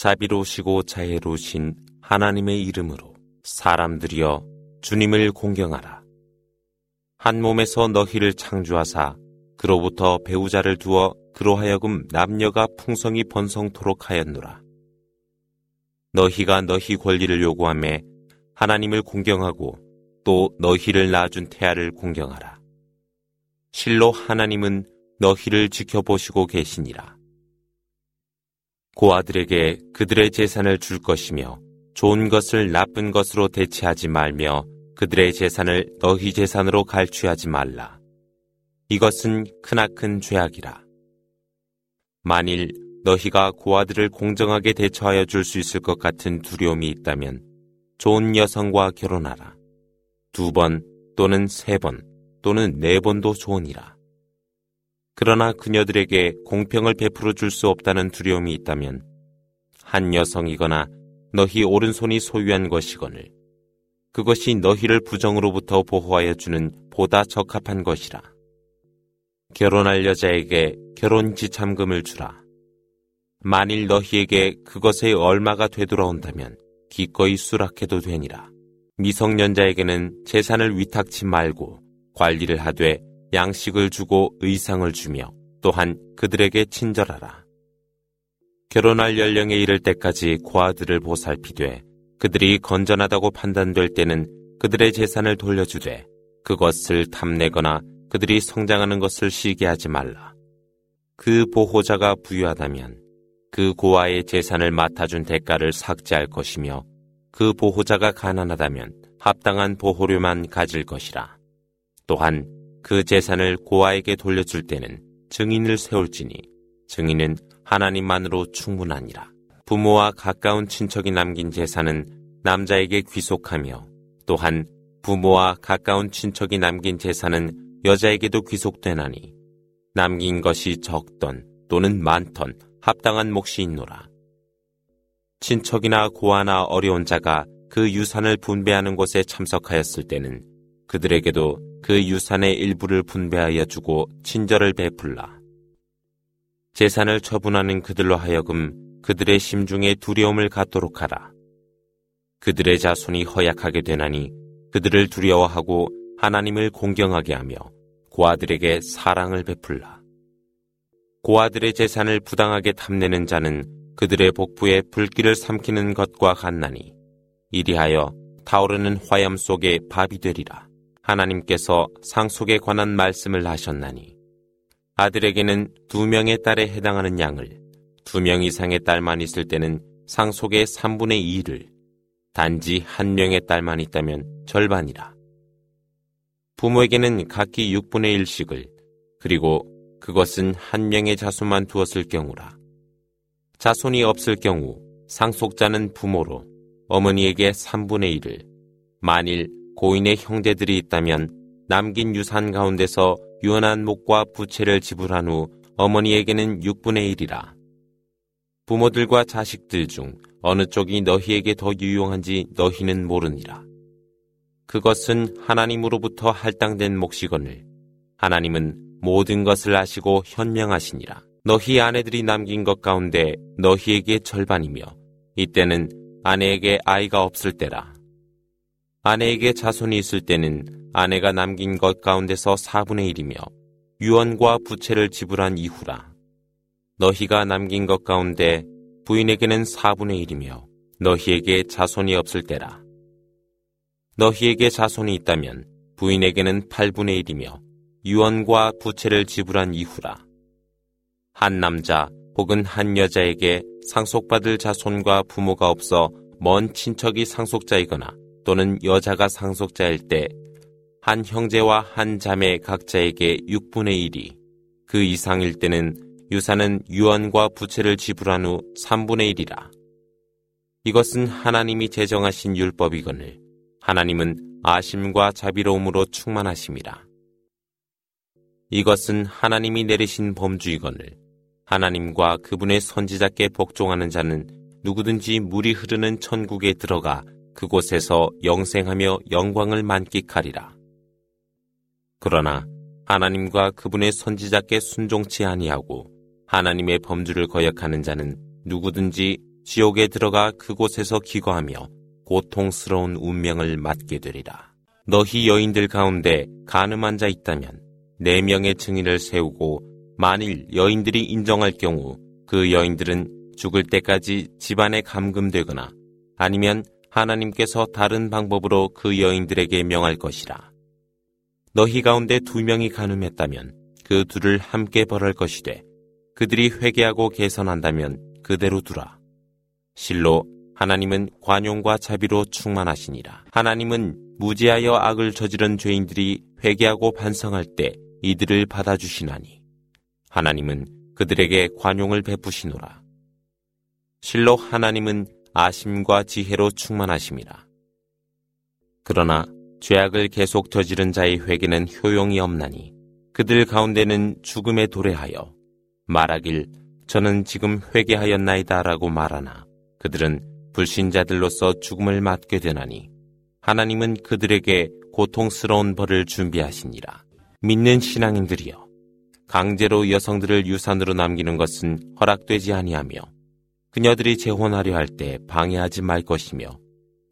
자비로우시고 자애로우신 하나님의 이름으로 사람들이여 주님을 공경하라. 한 몸에서 너희를 창조하사 그로부터 배우자를 두어 그로하여금 남녀가 풍성히 번성토록 하였노라. 너희가 너희 권리를 요구함에 하나님을 공경하고 또 너희를 낳아준 태아를 공경하라. 실로 하나님은 너희를 지켜보시고 계시니라. 고아들에게 그들의 재산을 줄 것이며 좋은 것을 나쁜 것으로 대체하지 말며 그들의 재산을 너희 재산으로 갈취하지 말라. 이것은 크나큰 죄악이라. 만일 너희가 고아들을 공정하게 대처하여 줄 수 있을 것 같은 두려움이 있다면 좋은 여성과 결혼하라. 두 번 또는 세 번 또는 네 번도 좋으니라. 그러나 그녀들에게 공평을 베풀어 줄 수 없다는 두려움이 있다면 한 여성이거나 너희 오른손이 소유한 것이거늘 그것이 너희를 부정으로부터 보호하여 주는 보다 적합한 것이라. 결혼할 여자에게 결혼 지참금을 주라. 만일 너희에게 그것의 얼마가 되돌아온다면 기꺼이 수락해도 되니라. 미성년자에게는 재산을 위탁치 말고 관리를 하되 양식을 주고 의상을 주며 또한 그들에게 친절하라. 결혼할 연령에 이를 때까지 고아들을 보살피되 그들이 건전하다고 판단될 때는 그들의 재산을 돌려주되 그것을 탐내거나 그들이 성장하는 것을 시게 하지 말라. 그 보호자가 부유하다면 그 고아의 재산을 맡아준 대가를 삭제할 것이며 그 보호자가 가난하다면 합당한 보호료만 가질 것이라. 또한 그 재산을 고아에게 돌려줄 때는 증인을 세울지니 증인은 하나님만으로 충분하니라. 부모와 가까운 친척이 남긴 재산은 남자에게 귀속하며 또한 부모와 가까운 친척이 남긴 재산은 여자에게도 귀속되나니 남긴 것이 적던 또는 많던 합당한 몫이 있노라. 친척이나 고아나 어려운 자가 그 유산을 분배하는 곳에 참석하였을 때는 그들에게도 그 유산의 일부를 분배하여 주고 친절을 베풀라. 재산을 처분하는 그들로 하여금 그들의 심중에 두려움을 갖도록 하라. 그들의 자손이 허약하게 되나니 그들을 두려워하고 하나님을 공경하게 하며 고아들에게 사랑을 베풀라. 고아들의 재산을 부당하게 탐내는 자는 그들의 복부에 불길을 삼키는 것과 같나니 이리하여 타오르는 화염 속에 밥이 되리라. 하나님께서 상속에 관한 말씀을 하셨나니 아들에게는 두 명의 딸에 해당하는 양을 두 명 이상의 딸만 있을 때는 상속의 3분의 2를 단지 한 명의 딸만 있다면 절반이라. 부모에게는 각기 6분의 1씩을 그리고 그것은 한 명의 자손만 두었을 경우라. 자손이 없을 경우 상속자는 부모로 어머니에게 3분의 1을 만일 고인의 형제들이 있다면 남긴 유산 가운데서 유언한 목과 부채를 지불한 후 어머니에게는 6분의 1이라. 부모들과 자식들 중 어느 쪽이 너희에게 더 유용한지 너희는 모르니라. 그것은 하나님으로부터 할당된 몫이거늘 하나님은 모든 것을 아시고 현명하시니라. 너희 아내들이 남긴 것 가운데 너희에게 절반이며 이때는 아내에게 아이가 없을 때라. 아내에게 자손이 있을 때는 아내가 남긴 것 가운데서 4분의 1이며 유언과 부채를 지불한 이후라. 너희가 남긴 것 가운데 부인에게는 4분의 1이며 너희에게 자손이 없을 때라. 너희에게 자손이 있다면 부인에게는 8분의 1이며 유언과 부채를 지불한 이후라. 한 남자 혹은 한 여자에게 상속받을 자손과 부모가 없어 먼 친척이 상속자이거나 또는 여자가 상속자일 때 한 형제와 한 자매 각자에게 6분의 1이 그 이상일 때는 유산은 유언과 부채를 지불한 후 3분의 1이라. 이것은 하나님이 제정하신 율법이거늘 하나님은 아심과 자비로움으로 충만하심이라. 이것은 하나님이 내리신 범주이거늘 하나님과 그분의 선지자께 복종하는 자는 누구든지 물이 흐르는 천국에 들어가 그곳에서 영생하며 영광을 만끽하리라. 그러나 하나님과 그분의 선지자께 순종치 아니하고 하나님의 범주를 거역하는 자는 누구든지 지옥에 들어가 그곳에서 기거하며 고통스러운 운명을 맞게 되리라. 너희 여인들 가운데 가늠한 자 있다면 네 명의 증인을 세우고 만일 여인들이 인정할 경우 그 여인들은 죽을 때까지 집안에 감금되거나 아니면 하나님께서 다른 방법으로 그 여인들에게 명할 것이라. 너희 가운데 두 명이 가늠했다면 그 둘을 함께 벌할 것이되 그들이 회개하고 개선한다면 그대로 두라. 실로 하나님은 관용과 자비로 충만하시니라. 하나님은 무지하여 악을 저지른 죄인들이 회개하고 반성할 때 이들을 받아주시나니. 하나님은 그들에게 관용을 베푸시노라. 실로 하나님은 아심과 지혜로 충만하심이라. 그러나 죄악을 계속 저지른 자의 회개는 효용이 없나니 그들 가운데는 죽음에 도래하여 말하길 저는 지금 회개하였나이다라고 말하나 그들은 불신자들로서 죽음을 맞게 되나니 하나님은 그들에게 고통스러운 벌을 준비하시니라. 믿는 신앙인들이여 강제로 여성들을 유산으로 남기는 것은 허락되지 아니하며 그녀들이 재혼하려 할 때 방해하지 말 것이며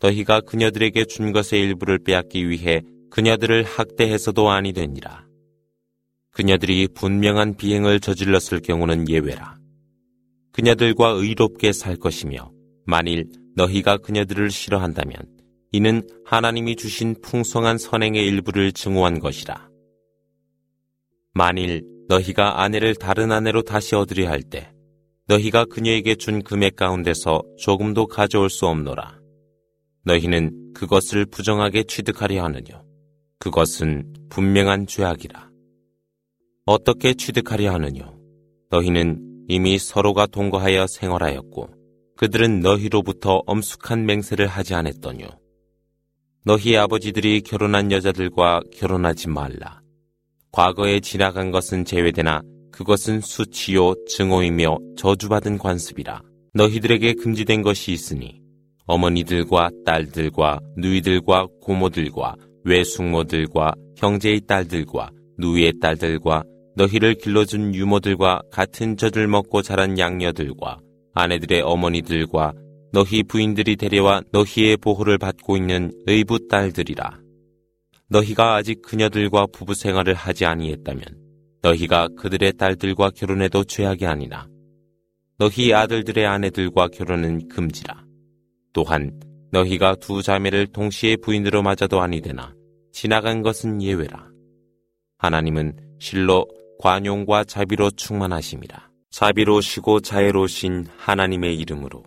너희가 그녀들에게 준 것의 일부를 빼앗기 위해 그녀들을 학대해서도 아니 되니라. 그녀들이 분명한 비행을 저질렀을 경우는 예외라. 그녀들과 의롭게 살 것이며 만일 너희가 그녀들을 싫어한다면 이는 하나님이 주신 풍성한 선행의 일부를 증오한 것이라. 만일 너희가 아내를 다른 아내로 다시 얻으려 할 때 너희가 그녀에게 준 금액 가운데서 조금도 가져올 수 없노라. 너희는 그것을 부정하게 취득하려 하느뇨. 그것은 분명한 죄악이라. 어떻게 취득하려 하느뇨? 너희는 이미 서로가 동거하여 생활하였고 그들은 너희로부터 엄숙한 맹세를 하지 않았더뇨. 너희 아버지들이 결혼한 여자들과 결혼하지 말라. 과거에 지나간 것은 제외되나 그것은 수치요 증오이며 저주받은 관습이라. 너희들에게 금지된 것이 있으니 어머니들과 딸들과 누이들과 고모들과 외숙모들과 형제의 딸들과 누이의 딸들과 너희를 길러준 유모들과 같은 젖을 먹고 자란 양녀들과 아내들의 어머니들과 너희 부인들이 데려와 너희의 보호를 받고 있는 의붓 딸들이라. 너희가 아직 그녀들과 부부 생활을 하지 아니했다면 너희가 그들의 딸들과 결혼해도 죄악이 아니나 너희 아들들의 아내들과 결혼은 금지라. 또한 너희가 두 자매를 동시에 부인으로 맞아도 아니 되나 지나간 것은 예외라. 하나님은 실로 관용과 자비로 충만하심이라. 자비로우시고 자애로우신 하나님의 이름으로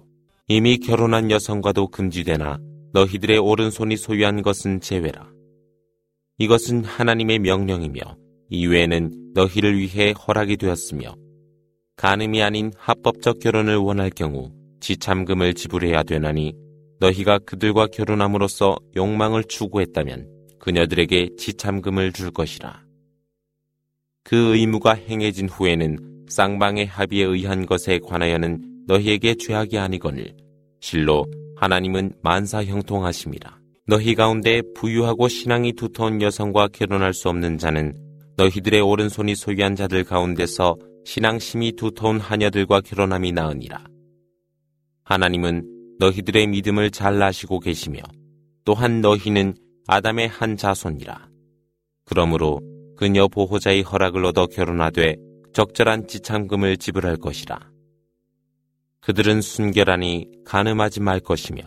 이미 결혼한 여성과도 금지되나 너희들의 오른손이 소유한 것은 제외라. 이것은 하나님의 명령이며 이외에는 너희를 위해 허락이 되었으며 가늠이 아닌 합법적 결혼을 원할 경우 지참금을 지불해야 되나니 너희가 그들과 결혼함으로써 욕망을 추구했다면 그녀들에게 지참금을 줄 것이라. 그 의무가 행해진 후에는 쌍방의 합의에 의한 것에 관하여는 너희에게 죄악이 아니거늘 실로 하나님은 만사 형통하심이라. 너희 가운데 부유하고 신앙이 두터운 여성과 결혼할 수 없는 자는 너희들의 오른손이 소유한 자들 가운데서 신앙심이 두터운 하녀들과 결혼함이 나으니라. 하나님은 너희들의 믿음을 잘 아시고 계시며 또한 너희는 아담의 한 자손이라. 그러므로 그녀 보호자의 허락을 얻어 결혼하되 적절한 지참금을 지불할 것이라. 그들은 순결하니 가늠하지 말 것이며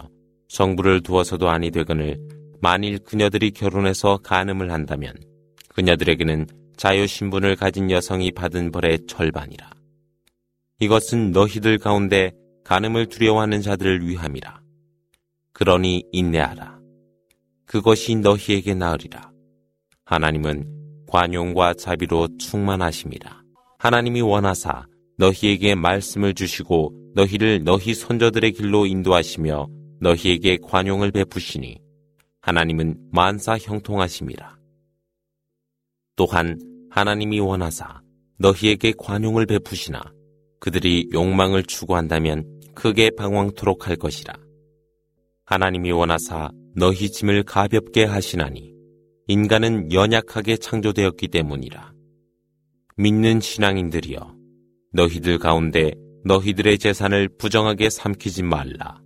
성부를 두어서도 아니 되거늘 만일 그녀들이 결혼해서 가늠을 한다면 그녀들에게는 자유 신분을 가진 여성이 받은 벌의 절반이라. 이것은 너희들 가운데 가늠을 두려워하는 자들을 위함이라. 그러니 인내하라. 그것이 너희에게 나으리라. 하나님은 관용과 자비로 충만하심이라. 하나님이 원하사 너희에게 말씀을 주시고 너희를 너희 손자들의 길로 인도하시며 너희에게 관용을 베푸시니 하나님은 만사 형통하심이라. 또한 하나님이 원하사 너희에게 관용을 베푸시나 그들이 욕망을 추구한다면 크게 방황토록 할 것이라. 하나님이 원하사 너희 짐을 가볍게 하시나니 인간은 연약하게 창조되었기 때문이라. 믿는 신앙인들이여 너희들 가운데 너희들의 재산을 부정하게 삼키지 말라.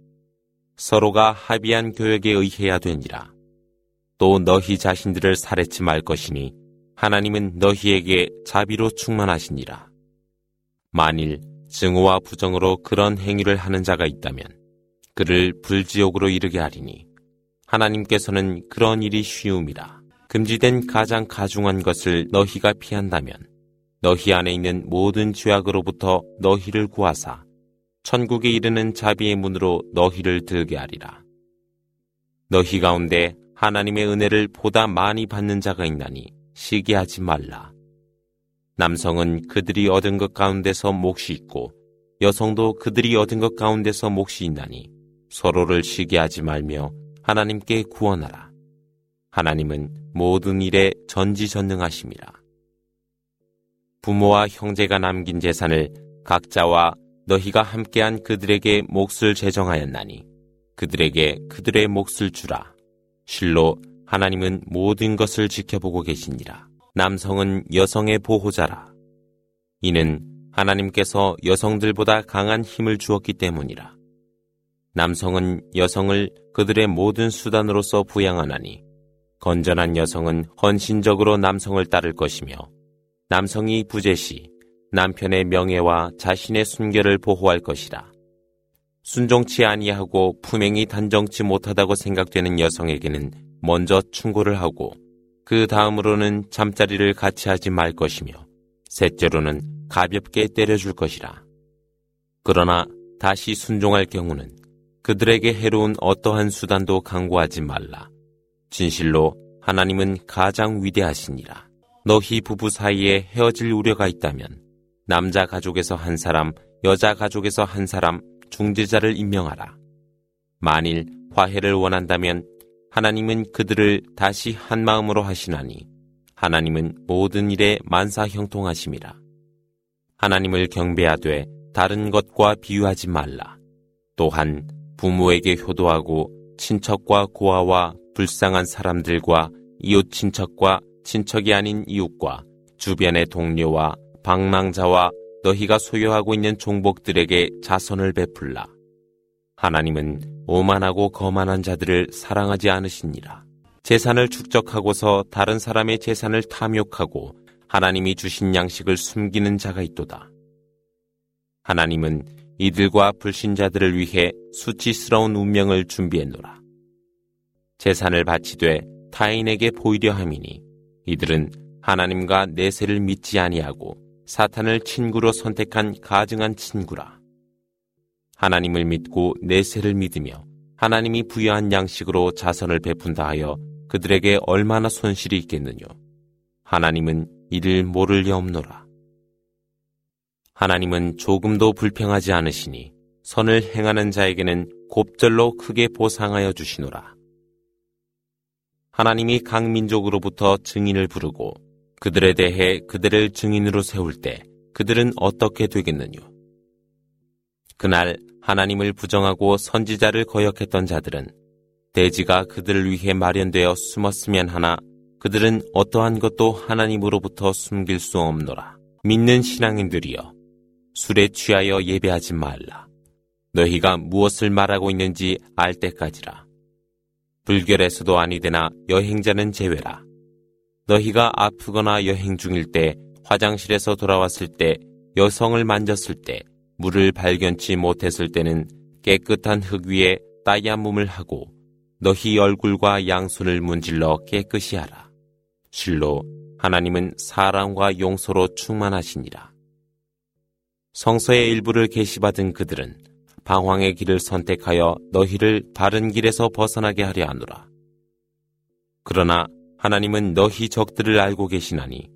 서로가 합의한 교역에 의해야 되니라. 또 너희 자신들을 살해치 말 것이니 하나님은 너희에게 자비로 충만하시니라. 만일 증오와 부정으로 그런 행위를 하는 자가 있다면 그를 불지옥으로 이르게 하리니 하나님께서는 그런 일이 쉬움이라. 금지된 가장 가중한 것을 너희가 피한다면 너희 안에 있는 모든 죄악으로부터 너희를 구하사 천국에 이르는 자비의 문으로 너희를 들게 하리라. 너희 가운데 하나님의 은혜를 보다 많이 받는 자가 있나니 시기하지 말라. 남성은 그들이 얻은 것 가운데서 몫이 있고 여성도 그들이 얻은 것 가운데서 몫이 있나니 서로를 시기하지 말며 하나님께 구원하라. 하나님은 모든 일에 전지전능하심이라. 부모와 형제가 남긴 재산을 각자와 너희가 함께한 그들에게 몫을 제정하였나니 그들에게 그들의 몫을 주라. 실로 하나님은 모든 것을 지켜보고 계시니라. 남성은 여성의 보호자라. 이는 하나님께서 여성들보다 강한 힘을 주었기 때문이라. 남성은 여성을 그들의 모든 수단으로서 부양하나니 건전한 여성은 헌신적으로 남성을 따를 것이며 남성이 부재시 남편의 명예와 자신의 순결을 보호할 것이라. 순종치 아니하고 품행이 단정치 못하다고 생각되는 여성에게는 먼저 충고를 하고 그 다음으로는 잠자리를 같이 하지 말 것이며 셋째로는 가볍게 때려줄 것이라. 그러나 다시 순종할 경우는 그들에게 해로운 어떠한 수단도 강구하지 말라. 진실로 하나님은 가장 위대하시니라. 너희 부부 사이에 헤어질 우려가 있다면 남자 가족에서 한 사람, 여자 가족에서 한 사람 중재자를 임명하라. 만일 화해를 원한다면 하나님은 그들을 다시 한 마음으로 하시나니 하나님은 모든 일에 만사 형통하심이라. 하나님을 경배하되 다른 것과 비유하지 말라. 또한 부모에게 효도하고 친척과 고아와 불쌍한 사람들과 이웃 친척과 친척이 아닌 이웃과 주변의 동료와 방랑자와 너희가 소유하고 있는 종복들에게 자선을 베풀라. 하나님은 오만하고 거만한 자들을 사랑하지 않으시니라. 재산을 축적하고서 다른 사람의 재산을 탐욕하고 하나님이 주신 양식을 숨기는 자가 있도다. 하나님은 이들과 불신자들을 위해 수치스러운 운명을 준비했노라. 재산을 바치되 타인에게 보이려 함이니 이들은 하나님과 내세를 믿지 아니하고 사탄을 친구로 선택한 가증한 친구라. 하나님을 믿고 내세를 믿으며 하나님이 부여한 양식으로 자선을 베푼다 하여 그들에게 얼마나 손실이 있겠느냐. 하나님은 이를 모를 리 없노라. 하나님은 조금도 불평하지 않으시니 선을 행하는 자에게는 곱절로 크게 보상하여 주시노라. 하나님이 각 민족으로부터 증인을 부르고 그들에 대해 그들을 증인으로 세울 때 그들은 어떻게 되겠느냐? 그날 하나님을 부정하고 선지자를 거역했던 자들은 대지가 그들을 위해 마련되어 숨었으면 하나 그들은 어떠한 것도 하나님으로부터 숨길 수 없노라. 믿는 신앙인들이여 술에 취하여 예배하지 말라. 너희가 무엇을 말하고 있는지 알 때까지라. 불결에서도 아니되나 여행자는 제외라. 너희가 아프거나 여행 중일 때 화장실에서 돌아왔을 때 여성을 만졌을 때 물을 발견치 못했을 때는 깨끗한 흙 위에 따야몸을 하고 너희 얼굴과 양손을 문질러 깨끗이 하라. 실로 하나님은 사랑과 용서로 충만하시니라. 성서의 일부를 계시받은 그들은 방황의 길을 선택하여 너희를 바른 길에서 벗어나게 하려 하노라. 그러나 하나님은 너희 적들을 알고 계시나니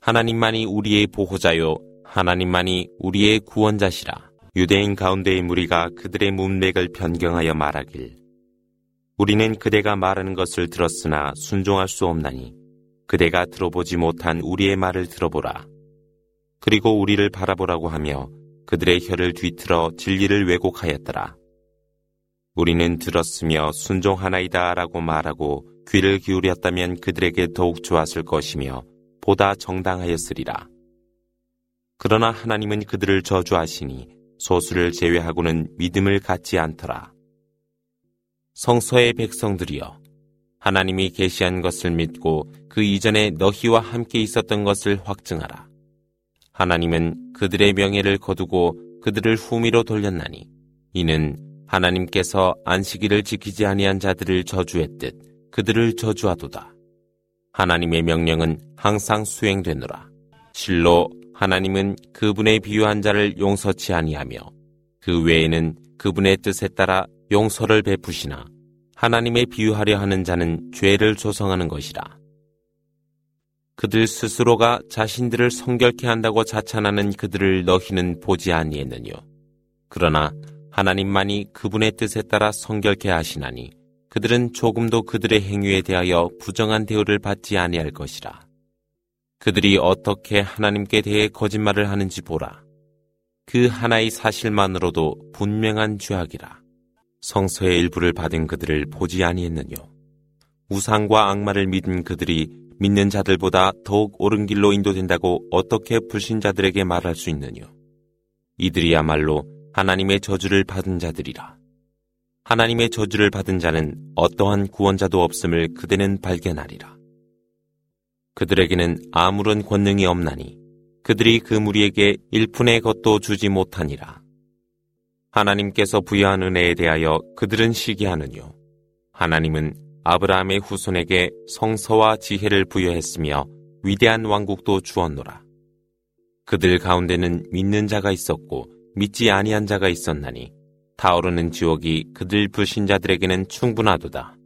하나님만이 우리의 보호자요 하나님만이 우리의 구원자시라. 유대인 가운데의 무리가 그들의 문맥을 변경하여 말하길 우리는 그대가 말하는 것을 들었으나 순종할 수 없나니 그대가 들어보지 못한 우리의 말을 들어보라. 그리고 우리를 바라보라고 하며 그들의 혀를 뒤틀어 진리를 왜곡하였더라. 우리는 들었으며 순종하나이다 라고 말하고 귀를 기울였다면 그들에게 더욱 좋았을 것이며 보다 정당하였으리라. 그러나 하나님은 그들을 저주하시니 소수를 제외하고는 믿음을 갖지 않더라. 성서의 백성들이여 하나님이 계시한 것을 믿고 그 이전에 너희와 함께 있었던 것을 확증하라. 하나님은 그들의 명예를 거두고 그들을 후미로 돌렸나니 이는 하나님께서 안식일을 지키지 아니한 자들을 저주했듯 그들을 저주하도다. 하나님의 명령은 항상 수행되노라. 실로 하나님은 그분의 비유한 자를 용서치 아니하며 그 외에는 그분의 뜻에 따라 용서를 베푸시나 하나님의 비유하려 하는 자는 죄를 조성하는 것이라. 그들 스스로가 자신들을 성결케 한다고 자찬하는 그들을 너희는 보지 아니했느뇨. 그러나 하나님만이 그분의 뜻에 따라 성결케 하시나니 그들은 조금도 그들의 행위에 대하여 부정한 대우를 받지 아니할 것이라. 그들이 어떻게 하나님께 대해 거짓말을 하는지 보라. 그 하나의 사실만으로도 분명한 죄악이라. 성서의 일부를 받은 그들을 보지 아니했느뇨. 우상과 악마를 믿은 그들이 믿는 자들보다 더욱 옳은 길로 인도된다고 어떻게 불신자들에게 말할 수 있느뇨. 이들이야말로 하나님의 저주를 받은 자들이라. 하나님의 저주를 받은 자는 어떠한 구원자도 없음을 그대는 발견하리라. 그들에게는 아무런 권능이 없나니 그들이 그 무리에게 일푼의 것도 주지 못하니라. 하나님께서 부여한 은혜에 대하여 그들은 시기하느뇨. 하나님은 아브라함의 후손에게 성서와 지혜를 부여했으며 위대한 왕국도 주었노라. 그들 가운데는 믿는 자가 있었고 믿지 아니한 자가 있었나니 타오르는 지옥이 그들 불신자들에게는 충분하도다.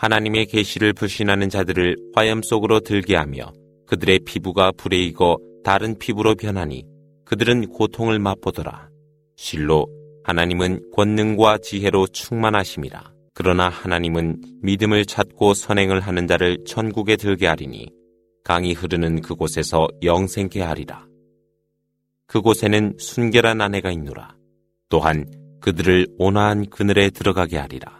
하나님의 계시를 불신하는 자들을 화염 속으로 들게 하며 그들의 피부가 불에 익어 다른 피부로 변하니 그들은 고통을 맛보더라. 실로 하나님은 권능과 지혜로 충만하심이라. 그러나 하나님은 믿음을 찾고 선행을 하는 자를 천국에 들게 하리니 강이 흐르는 그곳에서 영생케 하리라. 그곳에는 순결한 아내가 있노라. 또한 그들을 온화한 그늘에 들어가게 하리라.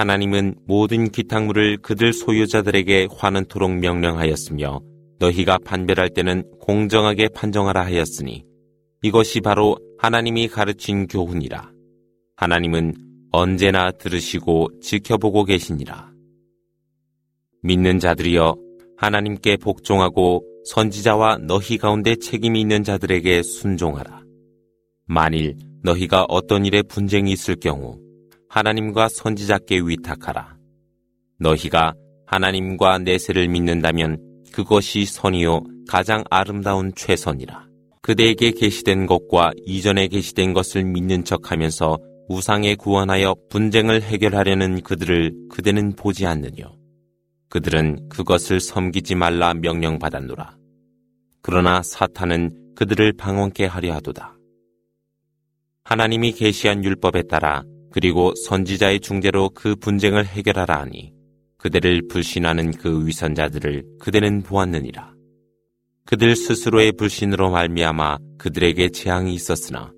하나님은 모든 기탁물을 그들 소유자들에게 환원토록 명령하였으며 너희가 판별할 때는 공정하게 판정하라 하였으니 이것이 바로 하나님이 가르친 교훈이라. 하나님은 언제나 들으시고 지켜보고 계시니라. 믿는 자들이여 하나님께 복종하고 선지자와 너희 가운데 책임이 있는 자들에게 순종하라. 만일 너희가 어떤 일에 분쟁이 있을 경우 하나님과 선지자께 위탁하라. 너희가 하나님과 내세를 믿는다면 그것이 선이요 가장 아름다운 최선이라. 그대에게 계시된 것과 이전에 계시된 것을 믿는 척하면서 우상에 구원하여 분쟁을 해결하려는 그들을 그대는 보지 않느뇨. 그들은 그것을 섬기지 말라 명령받았노라. 그러나 사탄은 그들을 방언케 하려 하도다. 하나님이 계시한 율법에 따라 그리고 선지자의 중재로 그 분쟁을 해결하라 하니 그대를 불신하는 그 위선자들을 그대는 보았느니라. 그들 스스로의 불신으로 말미암아 그들에게 재앙이 있었으나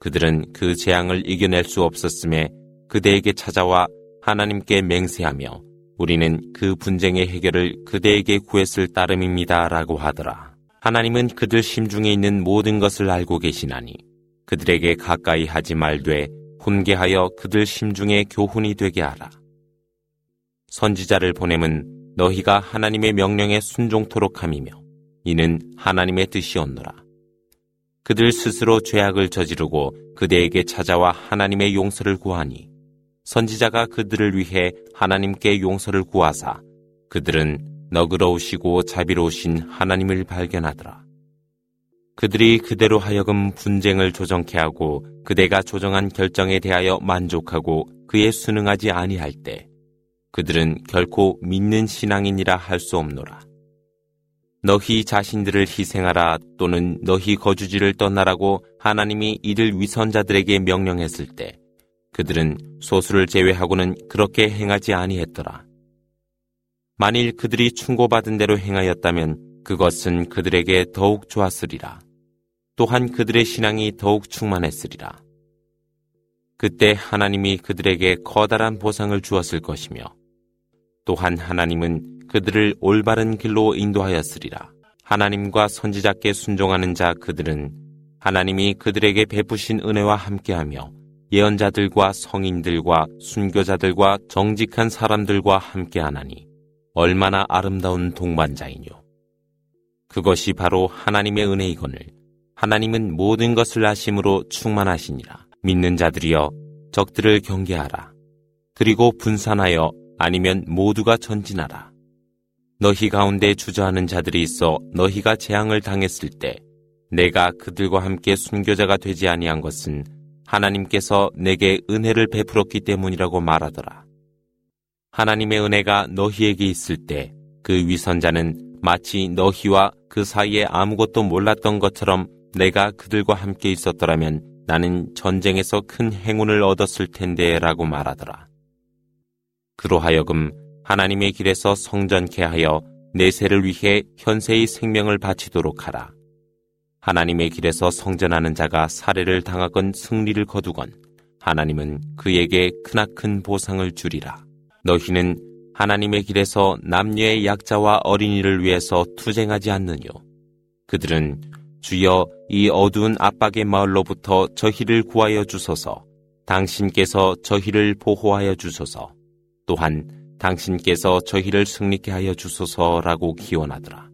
그들은 그 재앙을 이겨낼 수 없었음에 그대에게 찾아와 하나님께 맹세하며 우리는 그 분쟁의 해결을 그대에게 구했을 따름입니다. 라고 하더라. 하나님은 그들 심중에 있는 모든 것을 알고 계시나니 그들에게 가까이 하지 말되 훈계하여 그들 심중에 교훈이 되게 하라. 선지자를 보냄은 너희가 하나님의 명령에 순종토록 함이며 이는 하나님의 뜻이었노라. 그들 스스로 죄악을 저지르고 그대에게 찾아와 하나님의 용서를 구하니 선지자가 그들을 위해 하나님께 용서를 구하사 그들은 너그러우시고 자비로우신 하나님을 발견하더라. 그들이 그대로 하여금 분쟁을 조정케 하고 그대가 조정한 결정에 대하여 만족하고 그에 순응하지 아니할 때 그들은 결코 믿는 신앙인이라 할 수 없노라. 너희 자신들을 희생하라 또는 너희 거주지를 떠나라고 하나님이 이들 위선자들에게 명령했을 때 그들은 소수를 제외하고는 그렇게 행하지 아니했더라. 만일 그들이 충고받은 대로 행하였다면 그것은 그들에게 더욱 좋았으리라. 또한 그들의 신앙이 더욱 충만했으리라. 그때 하나님이 그들에게 커다란 보상을 주었을 것이며 또한 하나님은 그들을 올바른 길로 인도하였으리라. 하나님과 선지자께 순종하는 자 그들은 하나님이 그들에게 베푸신 은혜와 함께하며 예언자들과 성인들과 순교자들과 정직한 사람들과 함께하나니 얼마나 아름다운 동반자이뇨. 그것이 바로 하나님의 은혜이거늘 하나님은 모든 것을 아심으로 충만하시니라. 믿는 자들이여 적들을 경계하라. 그리고 분산하여 아니면 모두가 전진하라. 너희 가운데 주저하는 자들이 있어 너희가 재앙을 당했을 때 내가 그들과 함께 순교자가 되지 아니한 것은 하나님께서 내게 은혜를 베풀었기 때문이라고 말하더라. 하나님의 은혜가 너희에게 있을 때 그 위선자는 마치 너희와 그 사이에 아무것도 몰랐던 것처럼 내가 그들과 함께 있었더라면 나는 전쟁에서 큰 행운을 얻었을 텐데 라고 말하더라. 그로하여금 하나님의 길에서 성전케 하여 내세를 위해 현세의 생명을 바치도록 하라. 하나님의 길에서 성전하는 자가 살해를 당하건 승리를 거두건 하나님은 그에게 크나큰 보상을 주리라. 너희는 하나님의 길에서 남녀의 약자와 어린이를 위해서 투쟁하지 않느뇨. 그들은 주여 이 어두운 압박의 마을로부터 저희를 구하여 주소서. 당신께서 저희를 보호하여 주소서. 또한 당신께서 저희를 승리케 하여 주소서라고 기원하더라.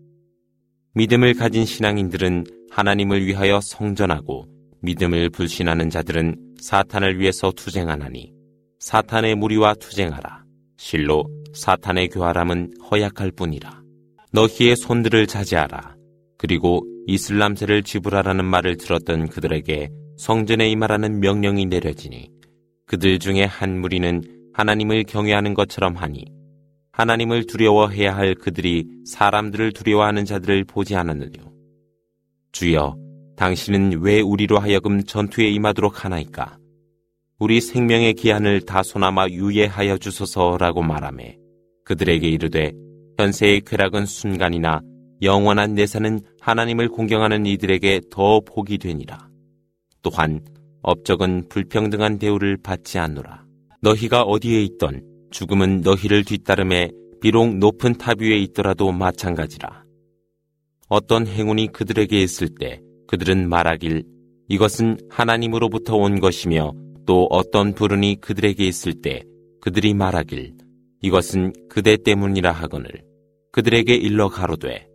믿음을 가진 신앙인들은 하나님을 위하여 성전하고 믿음을 불신하는 자들은 사탄을 위해서 투쟁하나니 사탄의 무리와 투쟁하라. 실로 사탄의 교활함은 허약할 뿐이라. 너희의 손들을 자제하라. 그리고 이슬람세를 지불하라는 말을 들었던 그들에게 성전에 임하라는 명령이 내려지니 그들 중에 한 무리는 하나님을 경외하는 것처럼 하니 하나님을 두려워해야 할 그들이 사람들을 두려워하는 자들을 보지 않았느뇨. 주여, 당신은 왜 우리로 하여금 전투에 임하도록 하나이까? 우리 생명의 기한을 다소나마 유예하여 주소서라고 말하매 그들에게 이르되 현세의 쾌락은 순간이나 영원한 내세는 하나님을 공경하는 이들에게 더 복이 되니라. 또한 업적은 불평등한 대우를 받지 않노라. 너희가 어디에 있던 죽음은 너희를 뒤따름에 비록 높은 탑 위에 있더라도 마찬가지라. 어떤 행운이 그들에게 있을 때 그들은 말하길 이것은 하나님으로부터 온 것이며 또 어떤 불운이 그들에게 있을 때 그들이 말하길 이것은 그대 때문이라 하거늘 그들에게 일러 가로되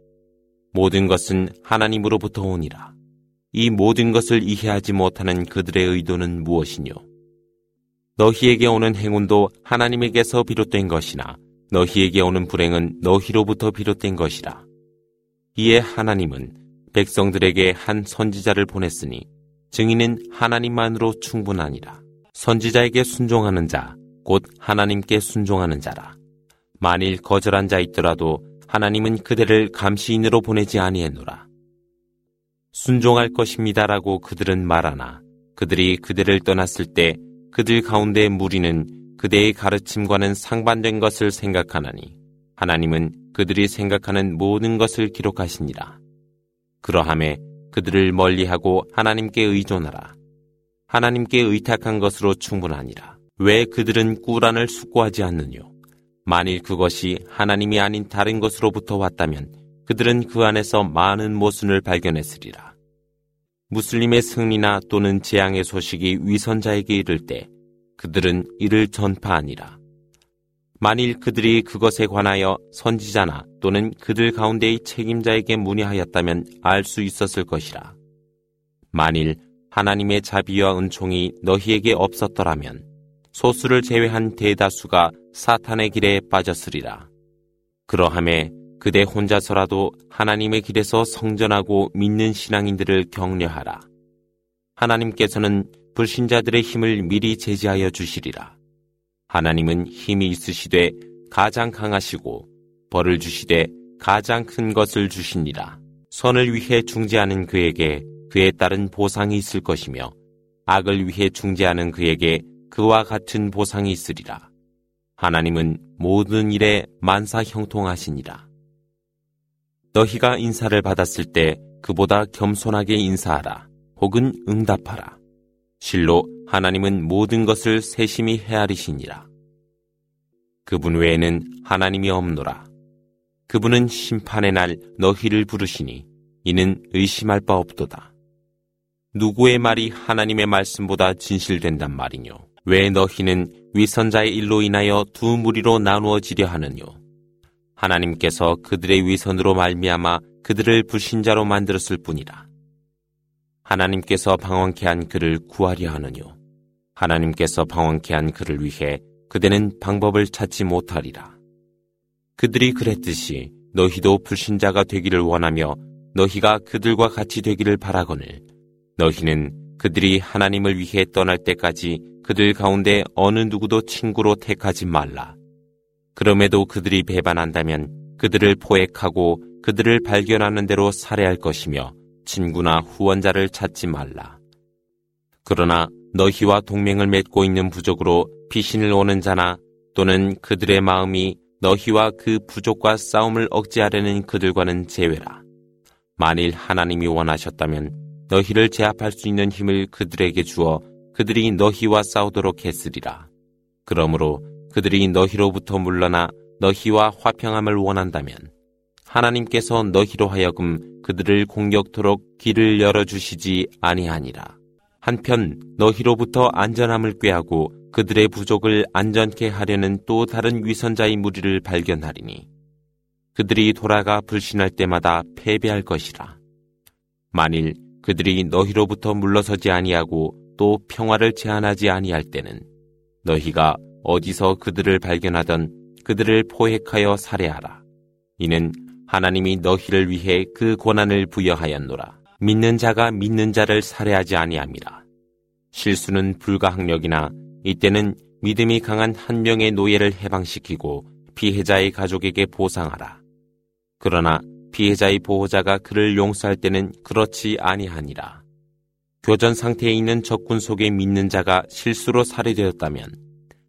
모든 것은 하나님으로부터 오니라. 이 모든 것을 이해하지 못하는 그들의 의도는 무엇이뇨? 너희에게 오는 행운도 하나님에게서 비롯된 것이나 너희에게 오는 불행은 너희로부터 비롯된 것이라. 이에 하나님은 백성들에게 한 선지자를 보냈으니 증인은 하나님만으로 충분하니라. 선지자에게 순종하는 자, 곧 하나님께 순종하는 자라. 만일 거절한 자 있더라도 하나님은 그대를 감시인으로 보내지 아니했노라. 순종할 것입니다라고 그들은 말하나 그들이 그대를 떠났을 때 그들 가운데 무리는 그대의 가르침과는 상반된 것을 생각하나니 하나님은 그들이 생각하는 모든 것을 기록하시니라. 그러함에 그들을 멀리하고 하나님께 의존하라. 하나님께 의탁한 것으로 충분하니라. 왜 그들은 꾸란을 숙고하지 않느뇨? 만일 그것이 하나님이 아닌 다른 것으로부터 왔다면 그들은 그 안에서 많은 모순을 발견했으리라. 무슬림의 승리나 또는 재앙의 소식이 위선자에게 이를 때 그들은 이를 전파하니라. 만일 그들이 그것에 관하여 선지자나 또는 그들 가운데의 책임자에게 문의하였다면 알 수 있었을 것이라. 만일 하나님의 자비와 은총이 너희에게 없었더라면 소수를 제외한 대다수가 사탄의 길에 빠졌으리라. 그러함에 그대 혼자서라도 하나님의 길에서 성전하고 믿는 신앙인들을 격려하라. 하나님께서는 불신자들의 힘을 미리 제지하여 주시리라. 하나님은 힘이 있으시되 가장 강하시고 벌을 주시되 가장 큰 것을 주시니라. 선을 위해 중재하는 그에게 그에 따른 보상이 있을 것이며 악을 위해 중재하는 그에게 그와 같은 보상이 있으리라. 하나님은 모든 일에 만사 형통하시니라. 너희가 인사를 받았을 때 그보다 겸손하게 인사하라. 혹은 응답하라. 실로 하나님은 모든 것을 세심히 헤아리시니라. 그분 외에는 하나님이 없노라. 그분은 심판의 날 너희를 부르시니 이는 의심할 바 없도다. 누구의 말이 하나님의 말씀보다 진실된단 말이뇨. 왜 너희는 위선자의 일로 인하여 두 무리로 나누어지려 하느뇨. 하나님께서 그들의 위선으로 말미암아 그들을 불신자로 만들었을 뿐이라. 하나님께서 방황케 한 그를 구하려 하느뇨. 하나님께서 방황케 한 그를 위해 그대는 방법을 찾지 못하리라. 그들이 그랬듯이 너희도 불신자가 되기를 원하며 너희가 그들과 같이 되기를 바라거늘 너희는 그들이 하나님을 위해 떠날 때까지 그들 가운데 어느 누구도 친구로 택하지 말라. 그럼에도 그들이 배반한다면 그들을 포획하고 그들을 발견하는 대로 살해할 것이며 친구나 후원자를 찾지 말라. 그러나 너희와 동맹을 맺고 있는 부족으로 피신을 오는 자나 또는 그들의 마음이 너희와 그 부족과 싸움을 억제하려는 그들과는 제외라. 만일 하나님이 원하셨다면 너희를 제압할 수 있는 힘을 그들에게 주어 그들이 너희와 싸우도록 했으리라. 그러므로 그들이 너희로부터 물러나 너희와 화평함을 원한다면 하나님께서 너희로 하여금 그들을 공격토록 길을 열어주시지 아니하니라. 한편 너희로부터 안전함을 꾀하고 그들의 부족을 안전케 하려는 또 다른 위선자의 무리를 발견하리니 그들이 돌아가 불신할 때마다 패배할 것이라. 만일 그들이 너희로부터 물러서지 아니하고 또 평화를 제한하지 아니할 때는 너희가 어디서 그들을 발견하던 그들을 포획하여 살해하라. 이는 하나님이 너희를 위해 그 권한을 부여하였노라. 믿는 자가 믿는 자를 살해하지 아니함이라. 실수는 불가항력이나 이때는 믿음이 강한 한 명의 노예를 해방시키고 피해자의 가족에게 보상하라. 그러나 피해자의 보호자가 그를 용서할 때는 그렇지 아니하니라. 교전 상태에 있는 적군 속에 믿는 자가 실수로 살해되었다면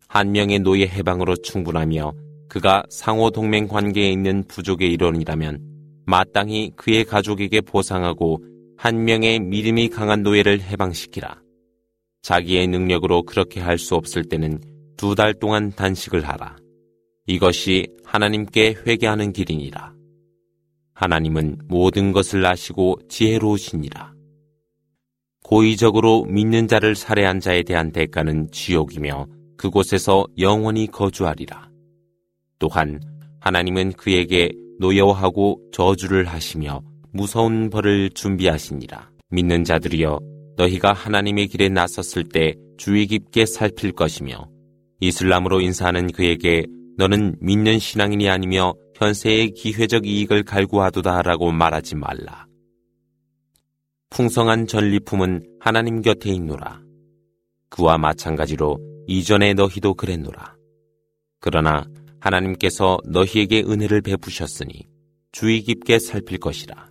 한 명의 노예 해방으로 충분하며 그가 상호 동맹 관계에 있는 부족의 일원이라면 마땅히 그의 가족에게 보상하고 한 명의 믿음이 강한 노예를 해방시키라. 자기의 능력으로 그렇게 할 수 없을 때는 두 달 동안 단식을 하라. 이것이 하나님께 회개하는 길이니라. 하나님은 모든 것을 아시고 지혜로우시니라. 고의적으로 믿는 자를 살해한 자에 대한 대가는 지옥이며 그곳에서 영원히 거주하리라. 또한 하나님은 그에게 노여워하고 저주를 하시며 무서운 벌을 준비하시니라. 믿는 자들이여 너희가 하나님의 길에 나섰을 때 주의 깊게 살필 것이며 이슬람으로 인사하는 그에게 너는 믿는 신앙인이 아니며 현세의 기회적 이익을 갈구하도다라고 말하지 말라. 풍성한 전리품은 하나님 곁에 있노라. 그와 마찬가지로 이전에 너희도 그랬노라. 그러나 하나님께서 너희에게 은혜를 베푸셨으니 주의 깊게 살필 것이라.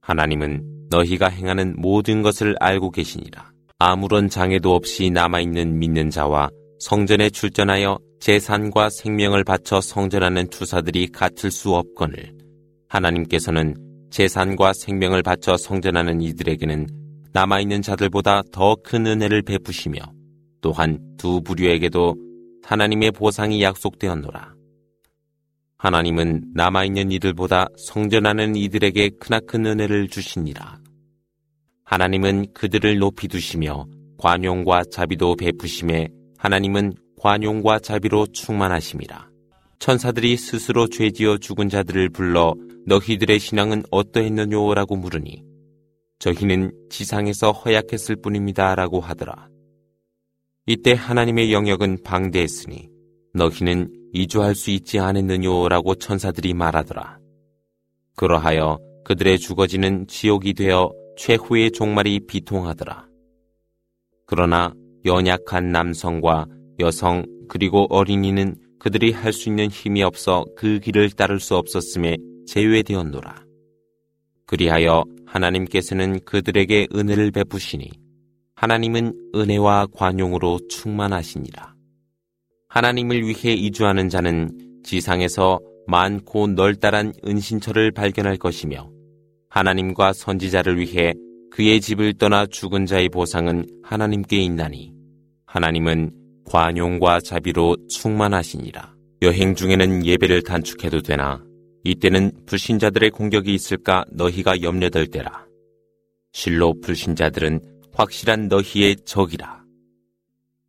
하나님은 너희가 행하는 모든 것을 알고 계시니라. 아무런 장애도 없이 남아있는 믿는 자와 성전에 출전하여 재산과 생명을 바쳐 성전하는 투사들이 같을 수 없거늘 하나님께서는 재산과 생명을 바쳐 성전하는 이들에게는 남아있는 자들보다 더 큰 은혜를 베푸시며 또한 두 부류에게도 하나님의 보상이 약속되었노라. 하나님은 남아있는 이들보다 성전하는 이들에게 크나큰 은혜를 주시니라. 하나님은 그들을 높이 두시며 관용과 자비도 베푸심에 하나님은 관용과 자비로 충만하심이라. 천사들이 스스로 죄지어 죽은 자들을 불러 너희들의 신앙은 어떠했느냐라고 물으니 저희는 지상에서 허약했을 뿐입니다 라고 하더라. 이때 하나님의 영역은 방대했으니 너희는 이주할 수 있지 않았느뇨 라고 천사들이 말하더라. 그러하여 그들의 죽어지는 지옥이 되어 최후의 종말이 비통하더라. 그러나 연약한 남성과 여성 그리고 어린이는 그들이 할 수 있는 힘이 없어 그 길을 따를 수 없었음에 제외되었노라. 그리하여 하나님께서는 그들에게 은혜를 베푸시니 하나님은 은혜와 관용으로 충만하시니라. 하나님을 위해 이주하는 자는 지상에서 많고 널따란 은신처를 발견할 것이며 하나님과 선지자를 위해 그의 집을 떠나 죽은 자의 보상은 하나님께 있나니 하나님은 관용과 자비로 충만하시니라. 여행 중에는 예배를 단축해도 되나 이때는 불신자들의 공격이 있을까 너희가 염려될 때라. 실로 불신자들은 확실한 너희의 적이라.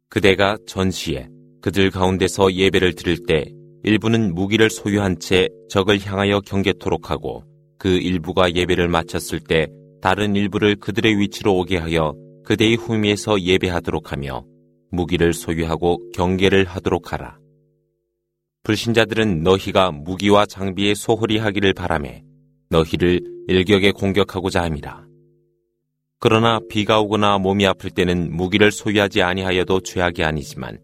그대가 전시에 그들 가운데서 예배를 드릴 때 일부는 무기를 소유한 채 적을 향하여 경계토록 하고 그 일부가 예배를 마쳤을 때 다른 일부를 그들의 위치로 오게 하여 그대의 후미에서 예배하도록 하며 무기를 소유하고 경계를 하도록 하라. 불신자들은 너희가 무기와 장비에 소홀히 하기를 바라매 너희를 일격에 공격하고자 함이라. 그러나 비가 오거나 몸이 아플 때는 무기를 소유하지 아니하여도 죄악이 아니지만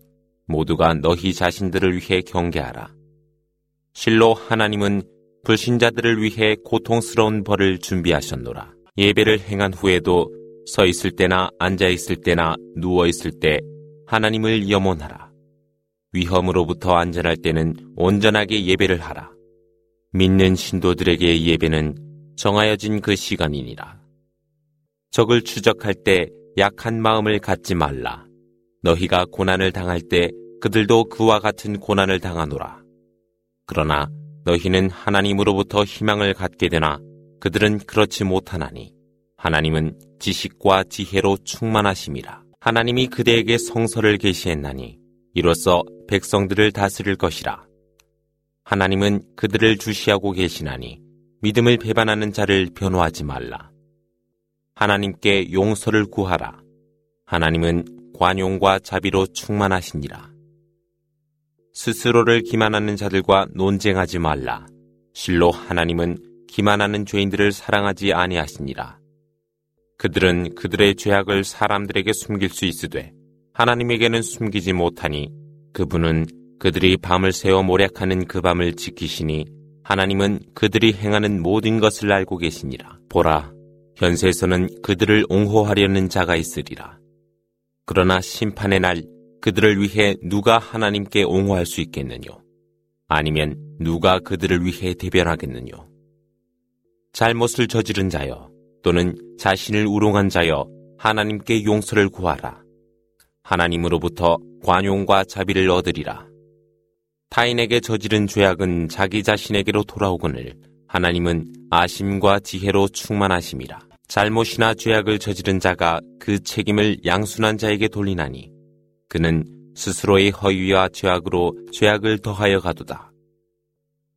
모두가 너희 자신들을 위해 경계하라. 실로 하나님은 불신자들을 위해 고통스러운 벌을 준비하셨노라. 예배를 행한 후에도 서 있을 때나 앉아 있을 때나 누워 있을 때 하나님을 염원하라. 위험으로부터 안전할 때는 온전하게 예배를 하라. 믿는 신도들에게의 예배는 정하여진 그 시간이니라. 적을 추적할 때 약한 마음을 갖지 말라. 너희가 고난을 당할 때 그들도 그와 같은 고난을 당하노라. 그러나 너희는 하나님으로부터 희망을 갖게 되나 그들은 그렇지 못하나니 하나님은 지식과 지혜로 충만하심이라. 하나님이 그대에게 성서를 계시했나니 이로써 백성들을 다스릴 것이라. 하나님은 그들을 주시하고 계시나니 믿음을 배반하는 자를 변호하지 말라. 하나님께 용서를 구하라. 하나님은 관용과 자비로 충만하시니라. 스스로를 기만하는 자들과 논쟁하지 말라. 실로 하나님은 기만하는 죄인들을 사랑하지 아니하시니라. 그들은 그들의 죄악을 사람들에게 숨길 수 있으되 하나님에게는 숨기지 못하니 그분은 그들이 밤을 새워 모략하는 그 밤을 지키시니 하나님은 그들이 행하는 모든 것을 알고 계시니라. 보라, 현세에서는 그들을 옹호하려는 자가 있으리라. 그러나 심판의 날 그들을 위해 누가 하나님께 옹호할 수 있겠느뇨? 아니면 누가 그들을 위해 대변하겠느뇨? 잘못을 저지른 자여 또는 자신을 우롱한 자여 하나님께 용서를 구하라. 하나님으로부터 관용과 자비를 얻으리라. 타인에게 저지른 죄악은 자기 자신에게로 돌아오거늘 하나님은 아심과 지혜로 충만하심이라. 잘못이나 죄악을 저지른 자가 그 책임을 양순한 자에게 돌리나니 그는 스스로의 허위와 죄악으로 죄악을 더하여 가도다.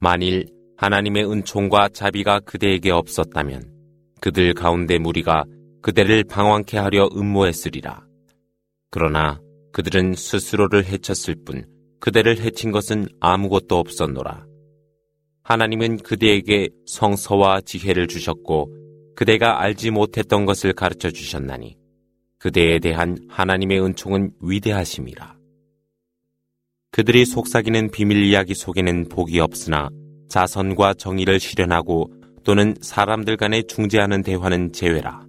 만일 하나님의 은총과 자비가 그대에게 없었다면 그들 가운데 무리가 그대를 방황케 하려 음모했으리라. 그러나 그들은 스스로를 해쳤을 뿐 그대를 해친 것은 아무것도 없었노라. 하나님은 그대에게 성서와 지혜를 주셨고 그대가 알지 못했던 것을 가르쳐 주셨나니 그대에 대한 하나님의 은총은 위대하심이라. 그들이 속삭이는 비밀 이야기 속에는 복이 없으나 자선과 정의를 실현하고 또는 사람들 간에 중재하는 대화는 제외라.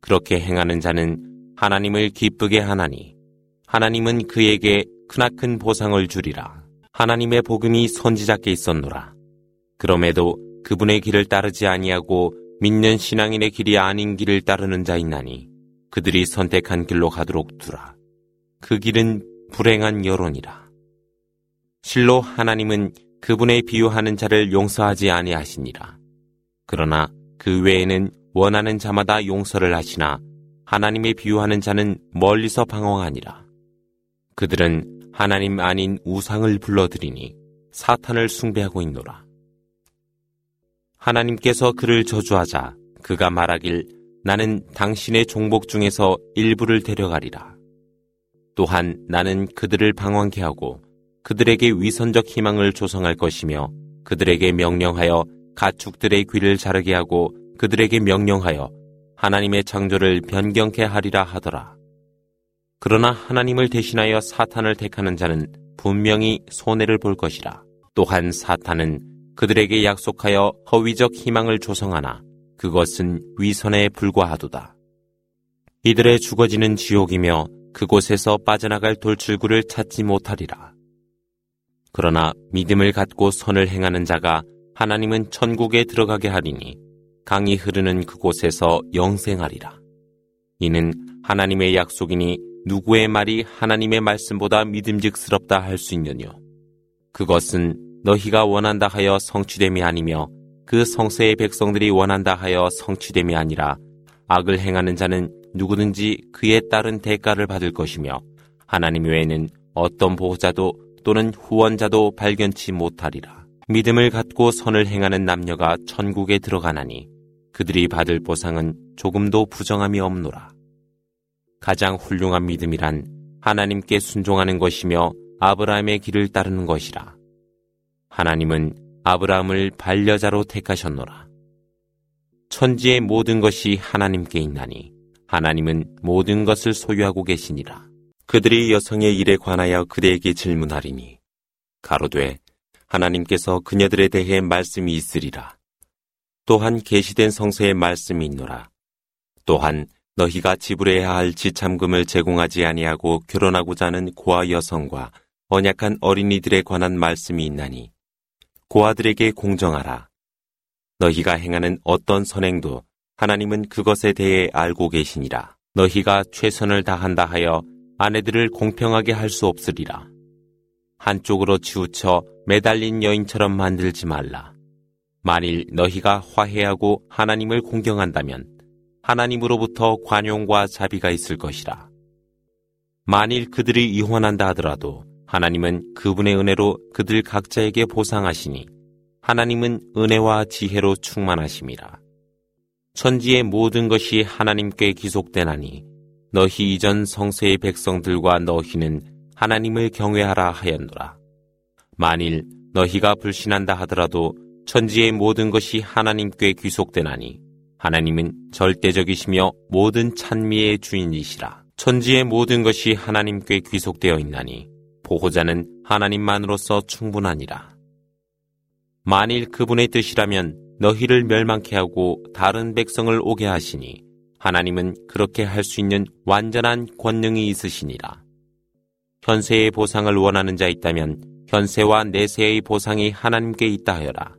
그렇게 행하는 자는 하나님을 기쁘게 하나니 하나님은 그에게 크나큰 보상을 주리라. 하나님의 복음이 선지자께 있었노라. 그럼에도 그분의 길을 따르지 아니하고 믿는 신앙인의 길이 아닌 길을 따르는 자 있나니 그들이 선택한 길로 가도록 두라. 그 길은 불행한 여론이라. 실로 하나님은 그분의 비유하는 자를 용서하지 아니하시니라. 그러나 그 외에는 원하는 자마다 용서를 하시나 하나님의 비유하는 자는 멀리서 방황하니라. 그들은 하나님 아닌 우상을 불러들이니 사탄을 숭배하고 있노라. 하나님께서 그를 저주하자 그가 말하길 나는 당신의 종복 중에서 일부를 데려가리라. 또한 나는 그들을 방황케 하고 그들에게 위선적 희망을 조성할 것이며 그들에게 명령하여 가축들의 귀를 자르게 하고 그들에게 명령하여 하나님의 창조를 변경케 하리라 하더라. 그러나 하나님을 대신하여 사탄을 택하는 자는 분명히 손해를 볼 것이라. 또한 사탄은 그들에게 약속하여 허위적 희망을 조성하나 그것은 위선에 불과하도다. 이들의 죽어지는 지옥이며 그곳에서 빠져나갈 돌출구를 찾지 못하리라. 그러나 믿음을 갖고 선을 행하는 자가 하나님은 천국에 들어가게 하리니 강이 흐르는 그곳에서 영생하리라. 이는 하나님의 약속이니 누구의 말이 하나님의 말씀보다 믿음직스럽다 할 수 있느뇨. 그것은 너희가 원한다 하여 성취됨이 아니며 그 성세의 백성들이 원한다 하여 성취됨이 아니라 악을 행하는 자는 누구든지 그에 따른 대가를 받을 것이며 하나님 외에는 어떤 보호자도 또는 후원자도 발견치 못하리라. 믿음을 갖고 선을 행하는 남녀가 천국에 들어가나니 그들이 받을 보상은 조금도 부정함이 없노라. 가장 훌륭한 믿음이란 하나님께 순종하는 것이며 아브라함의 길을 따르는 것이라. 하나님은 아브라함을 반려자로 택하셨노라. 천지의 모든 것이 하나님께 있나니 하나님은 모든 것을 소유하고 계시니라. 그들이 여성의 일에 관하여 그대에게 질문하리니 가로되 하나님께서 그녀들에 대해 말씀이 있으리라. 또한 계시된 성서에 말씀이 있노라. 또한 너희가 지불해야 할 지참금을 제공하지 아니하고 결혼하고자 하는 고아 여성과 언약한 어린이들에 관한 말씀이 있나니 고아들에게 공정하라. 너희가 행하는 어떤 선행도 하나님은 그것에 대해 알고 계시니라. 너희가 최선을 다한다 하여 아내들을 공평하게 할 수 없으리라. 한쪽으로 치우쳐 매달린 여인처럼 만들지 말라. 만일 너희가 화해하고 하나님을 공경한다면 하나님으로부터 관용과 자비가 있을 것이라. 만일 그들이 이혼한다 하더라도 하나님은 그분의 은혜로 그들 각자에게 보상하시니 하나님은 은혜와 지혜로 충만하심이라. 천지의 모든 것이 하나님께 기속되나니 너희 이전 성세의 백성들과 너희는 하나님을 경외하라 하였노라. 만일 너희가 불신한다 하더라도 천지의 모든 것이 하나님께 귀속되나니 하나님은 절대적이시며 모든 찬미의 주인이시라. 천지의 모든 것이 하나님께 귀속되어 있나니 보호자는 하나님만으로서 충분하니라. 만일 그분의 뜻이라면 너희를 멸망케 하고 다른 백성을 오게 하시니 하나님은 그렇게 할 수 있는 완전한 권능이 있으시니라. 현세의 보상을 원하는 자 있다면 현세와 내세의 보상이 하나님께 있다 하여라.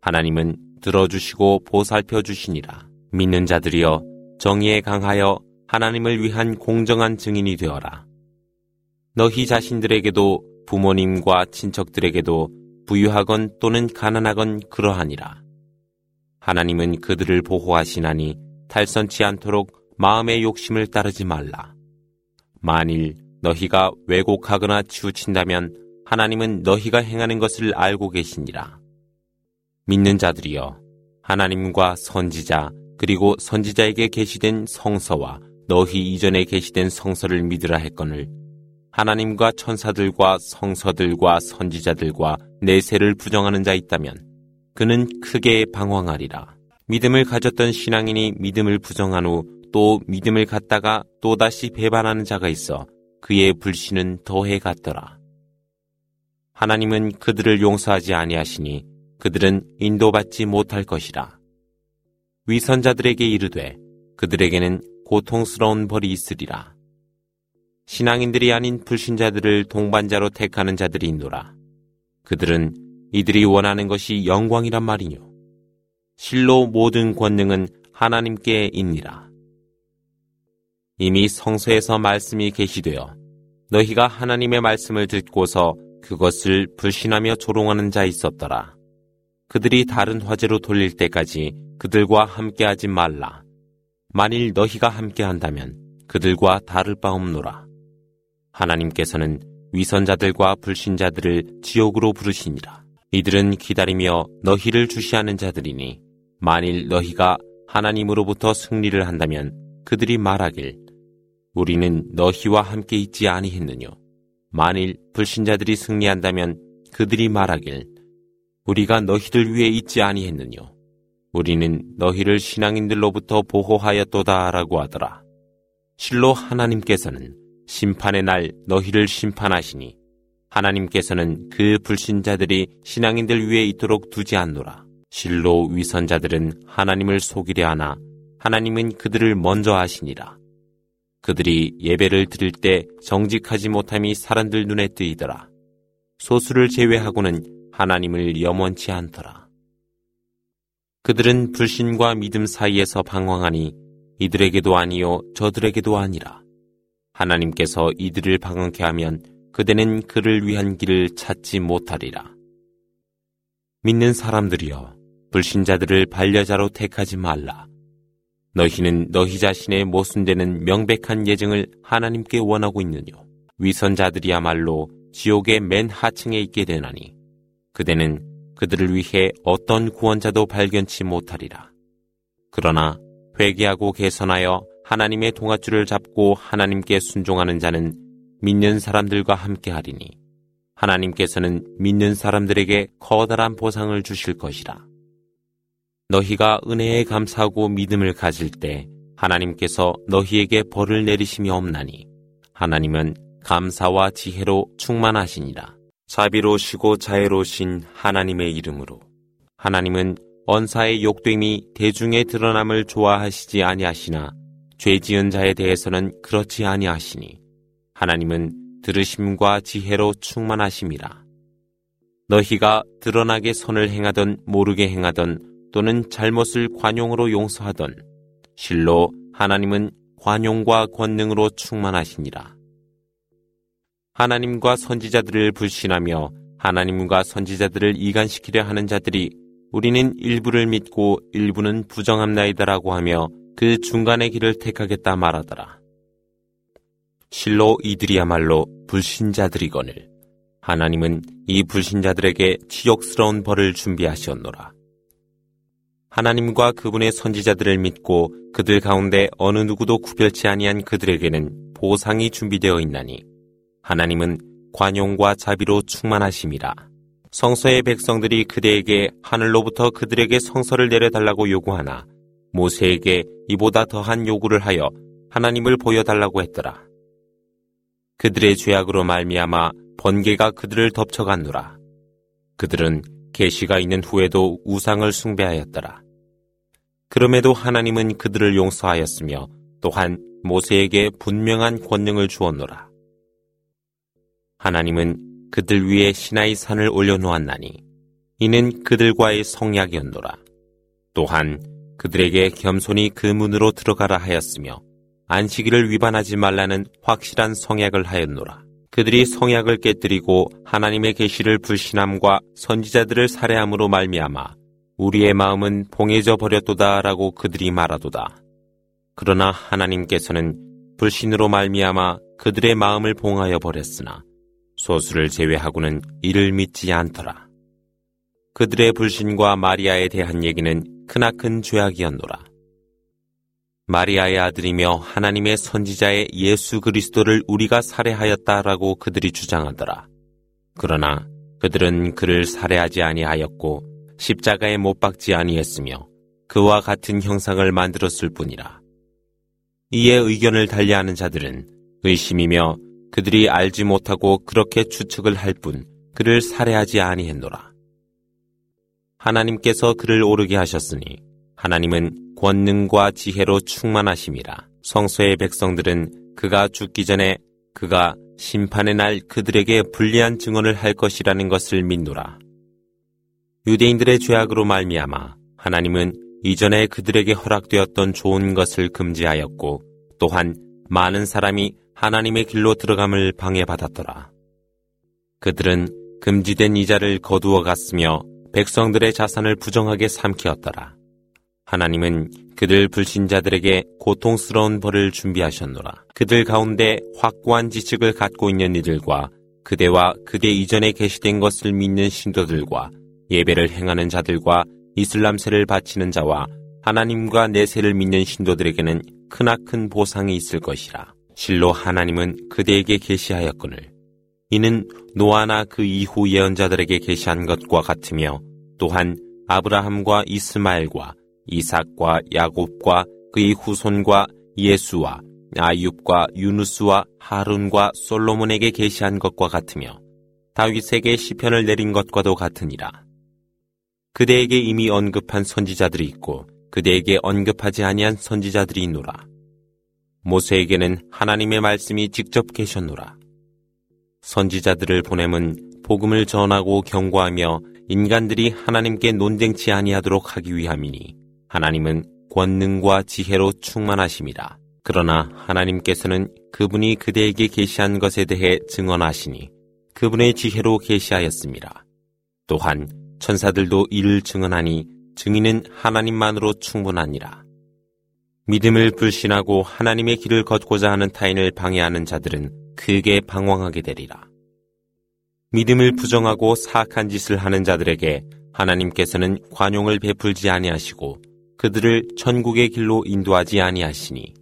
하나님은 들어주시고 보살펴 주시니라. 믿는 자들이여 정의에 강하여 하나님을 위한 공정한 증인이 되어라. 너희 자신들에게도 부모님과 친척들에게도 부유하건 또는 가난하건 그러하니라. 하나님은 그들을 보호하시나니 탈선치 않도록 마음의 욕심을 따르지 말라. 만일 너희가 왜곡하거나 치우친다면 하나님은 너희가 행하는 것을 알고 계시니라. 믿는 자들이여 하나님과 선지자 그리고 선지자에게 계시된 성서와 너희 이전에 계시된 성서를 믿으라 했거늘 하나님과 천사들과 성서들과 선지자들과 내세를 부정하는 자 있다면 그는 크게 방황하리라. 믿음을 가졌던 신앙인이 믿음을 부정한 후 또 믿음을 갖다가 또다시 배반하는 자가 있어 그의 불신은 더해 갔더라. 하나님은 그들을 용서하지 아니하시니 그들은 인도받지 못할 것이라. 위선자들에게 이르되 그들에게는 고통스러운 벌이 있으리라. 신앙인들이 아닌 불신자들을 동반자로 택하는 자들이 있노라. 그들은 이들이 원하는 것이 영광이란 말이뇨. 실로 모든 권능은 하나님께 있니라. 이미 성서에서 말씀이 계시되어 너희가 하나님의 말씀을 듣고서 그것을 불신하며 조롱하는 자 있었더라. 그들이 다른 화제로 돌릴 때까지 그들과 함께하지 말라. 만일 너희가 함께한다면 그들과 다를 바 없노라. 하나님께서는 위선자들과 불신자들을 지옥으로 부르시니라. 이들은 기다리며 너희를 주시하는 자들이니 만일 너희가 하나님으로부터 승리를 한다면 그들이 말하길 우리는 너희와 함께 있지 아니했느뇨. 만일 불신자들이 승리한다면 그들이 말하길 우리가 너희들 위해 있지 아니했느뇨. 우리는 너희를 신앙인들로부터 보호하였도다라고 하더라. 실로 하나님께서는 심판의 날 너희를 심판하시니 하나님께서는 그 불신자들이 신앙인들 위에 있도록 두지 않노라. 실로 위선자들은 하나님을 속이려 하나 하나님은 그들을 먼저 하시니라. 그들이 예배를 드릴 때 정직하지 못함이 사람들 눈에 뜨이더라. 소수를 제외하고는 하나님을 염원치 않더라. 그들은 불신과 믿음 사이에서 방황하니 이들에게도 아니요 저들에게도 아니라. 하나님께서 이들을 방황케 하면 그대는 그를 위한 길을 찾지 못하리라. 믿는 사람들이여 불신자들을 반려자로 택하지 말라. 너희는 너희 자신의 모순되는 명백한 예증을 하나님께 원하고 있느뇨. 위선자들이야말로 지옥의 맨 하층에 있게 되나니 그대는 그들을 위해 어떤 구원자도 발견치 못하리라. 그러나 회개하고 개선하여 하나님의 동아줄을 잡고 하나님께 순종하는 자는 믿는 사람들과 함께 하리니 하나님께서는 믿는 사람들에게 커다란 보상을 주실 것이라. 너희가 은혜에 감사하고 믿음을 가질 때 하나님께서 너희에게 벌을 내리심이 없나니 하나님은 감사와 지혜로 충만하시니라. 자비로시고 자애로신 하나님의 이름으로 하나님은 언사의 욕됨이 대중의 드러남을 좋아하시지 아니하시나 죄 지은 자에 대해서는 그렇지 아니하시니 하나님은 들으심과 지혜로 충만하심이라. 너희가 드러나게 선을 행하던 모르게 행하던 또는 잘못을 관용으로 용서하던 실로 하나님은 관용과 권능으로 충만하시니라. 하나님과 선지자들을 불신하며 하나님과 선지자들을 이간시키려 하는 자들이 우리는 일부를 믿고 일부는 부정함나이다라고 하며 그 중간의 길을 택하겠다 말하더라. 실로 이들이야말로 불신자들이거늘 하나님은 이 불신자들에게 치욕스러운 벌을 준비하시었노라. 하나님과 그분의 선지자들을 믿고 그들 가운데 어느 누구도 구별치 아니한 그들에게는 보상이 준비되어 있나니 하나님은 관용과 자비로 충만하심이라. 성서의 백성들이 그대에게 하늘로부터 그들에게 성서를 내려달라고 요구하나 모세에게 이보다 더한 요구를 하여 하나님을 보여달라고 했더라. 그들의 죄악으로 말미암아 번개가 그들을 덮쳐갔노라. 그들은 계시가 있는 후에도 우상을 숭배하였더라. 그럼에도 하나님은 그들을 용서하였으며 또한 모세에게 분명한 권능을 주었노라. 하나님은 그들 위에 신하의 산을 올려놓았나니 이는 그들과의 성약이었노라. 또한 그들에게 겸손히 그 문으로 들어가라 하였으며 안식일을 위반하지 말라는 확실한 성약을 하였노라. 그들이 성약을 깨뜨리고 하나님의 계시를 불신함과 선지자들을 살해함으로 말미암아 우리의 마음은 봉해져 버렸도다라고 그들이 말하도다. 그러나 하나님께서는 불신으로 말미암아 그들의 마음을 봉하여 버렸으나 소수를 제외하고는 이를 믿지 않더라. 그들의 불신과 마리아에 대한 얘기는 크나큰 죄악이었노라. 마리아의 아들이며 하나님의 선지자의 예수 그리스도를 우리가 살해하였다라고 그들이 주장하더라. 그러나 그들은 그를 살해하지 아니하였고 십자가에 못 박지 아니했으며 그와 같은 형상을 만들었을 뿐이라. 이에 의견을 달리하는 자들은 의심이며 그들이 알지 못하고 그렇게 추측을 할 뿐 그를 살해하지 아니했노라. 하나님께서 그를 오르게 하셨으니 하나님은 권능과 지혜로 충만하심이라. 성소의 백성들은 그가 죽기 전에 그가 심판의 날 그들에게 불리한 증언을 할 것이라는 것을 믿노라. 유대인들의 죄악으로 말미암아 하나님은 이전에 그들에게 허락되었던 좋은 것을 금지하였고 또한 많은 사람이 하나님의 길로 들어감을 방해받았더라. 그들은 금지된 이자를 거두어 갔으며 백성들의 자산을 부정하게 삼키었더라. 하나님은 그들 불신자들에게 고통스러운 벌을 준비하셨노라. 그들 가운데 확고한 지식을 갖고 있는 이들과 그대와 그대 이전에 계시된 것을 믿는 신도들과 예배를 행하는 자들과 이슬람세를 바치는 자와 하나님과 내세를 믿는 신도들에게는 크나큰 보상이 있을 것이라. 실로 하나님은 그대에게 계시하였거늘 이는 노아나 그 이후 예언자들에게 계시한 것과 같으며 또한 아브라함과 이스마엘과 이삭과 야곱과 그의 후손과 예수와 아윳과 유누스와 하룬과 솔로몬에게 계시한 것과 같으며 다윗에게 시편을 내린 것과도 같으니라. 그대에게 이미 언급한 선지자들이 있고 그대에게 언급하지 아니한 선지자들이 있노라. 모세에게는 하나님의 말씀이 직접 계셨노라. 선지자들을 보냄은 복음을 전하고 경고하며 인간들이 하나님께 논쟁치 아니하도록 하기 위함이니 하나님은 권능과 지혜로 충만하심이라. 그러나 하나님께서는 그분이 그대에게 계시한 것에 대해 증언하시니 그분의 지혜로 계시하였습니다. 또한 천사들도 이를 증언하니 증인은 하나님만으로 충분하니라. 믿음을 불신하고 하나님의 길을 걷고자 하는 타인을 방해하는 자들은 크게 방황하게 되리라. 믿음을 부정하고 사악한 짓을 하는 자들에게 하나님께서는 관용을 베풀지 아니하시고 그들을 천국의 길로 인도하지 아니하시니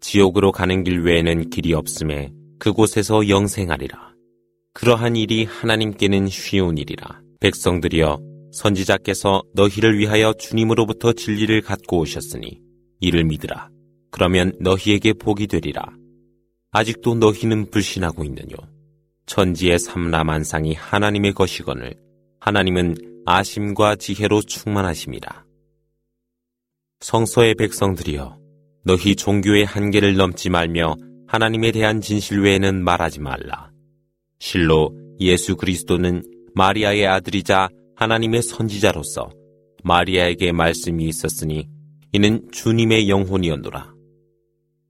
지옥으로 가는 길 외에는 길이 없음에 그곳에서 영생하리라. 그러한 일이 하나님께는 쉬운 일이라. 백성들이여 선지자께서 너희를 위하여 주님으로부터 진리를 갖고 오셨으니 이를 믿으라. 그러면 너희에게 복이 되리라. 아직도 너희는 불신하고 있느뇨. 천지의 삼라만상이 하나님의 것이거늘 하나님은 아심과 지혜로 충만하심이라. 성서의 백성들이여 너희 종교의 한계를 넘지 말며 하나님에 대한 진실 외에는 말하지 말라. 실로 예수 그리스도는 마리아의 아들이자 하나님의 선지자로서 마리아에게 말씀이 있었으니 이는 주님의 영혼이었노라.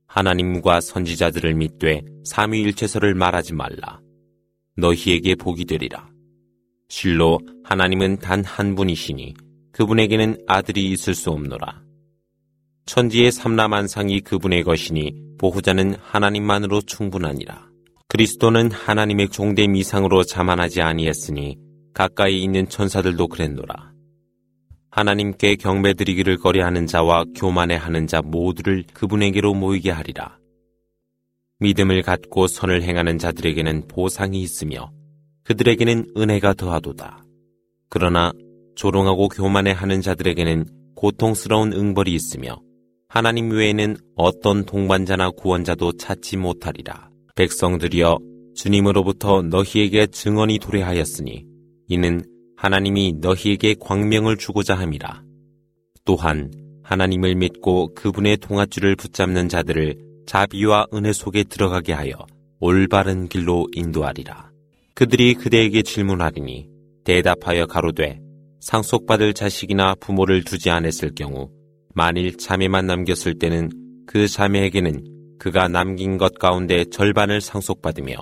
하나님과 선지자들을 믿되 삼위일체서를 말하지 말라. 너희에게 복이 되리라. 실로 하나님은 단 한 분이시니 그분에게는 아들이 있을 수 없노라. 천지의 삼라만상이 그분의 것이니 보호자는 하나님만으로 충분하니라. 그리스도는 하나님의 종대 미상으로 자만하지 아니했으니 가까이 있는 천사들도 그랬노라. 하나님께 경배드리기를 거래하는 자와 교만해하는 자 모두를 그분에게로 모이게 하리라. 믿음을 갖고 선을 행하는 자들에게는 보상이 있으며 그들에게는 은혜가 더하도다. 그러나 조롱하고 교만해하는 자들에게는 고통스러운 응벌이 있으며 하나님 외에는 어떤 동반자나 구원자도 찾지 못하리라. 백성들이여 주님으로부터 너희에게 증언이 도래하였으니 이는 하나님이 너희에게 광명을 주고자 함이라. 또한 하나님을 믿고 그분의 통화줄을 붙잡는 자들을 자비와 은혜 속에 들어가게 하여 올바른 길로 인도하리라. 그들이 그대에게 질문하리니 대답하여 가로되 상속받을 자식이나 부모를 두지 않았을 경우 만일 자매만 남겼을 때는 그 자매에게는 그가 남긴 것 가운데 절반을 상속받으며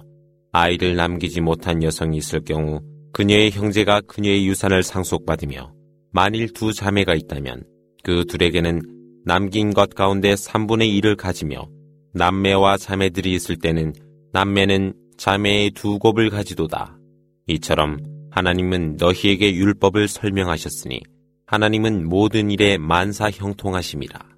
아이를 남기지 못한 여성이 있을 경우 그녀의 형제가 그녀의 유산을 상속받으며 만일 두 자매가 있다면 그 둘에게는 남긴 것 가운데 3분의 1을 가지며 남매와 자매들이 있을 때는 남매는 자매의 두 곱을 가지도다. 이처럼 하나님은 너희에게 율법을 설명하셨으니 하나님은 모든 일에 만사 형통하심이라.